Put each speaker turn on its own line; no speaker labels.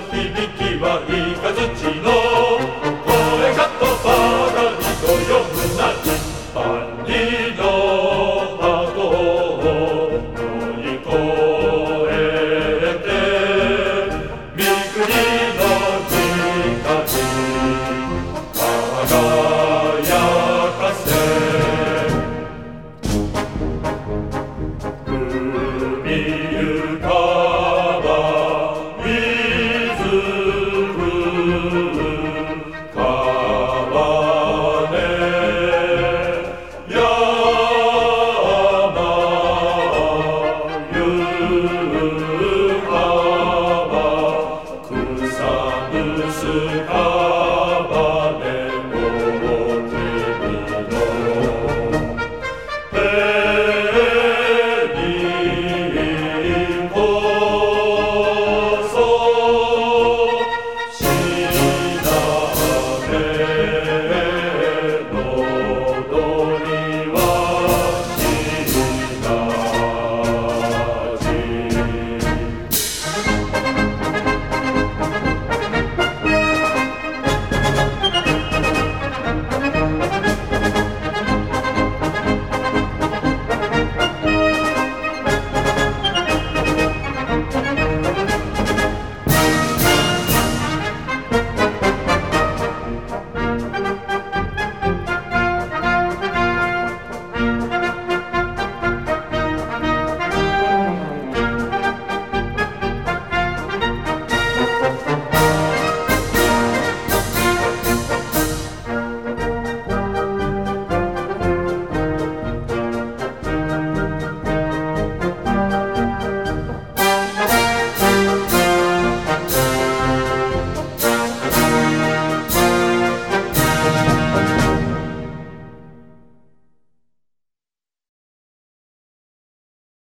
響きはいかづちのれがとばかりとよむなき万里の窓を乗り越えて三国の近く輝かせ海よ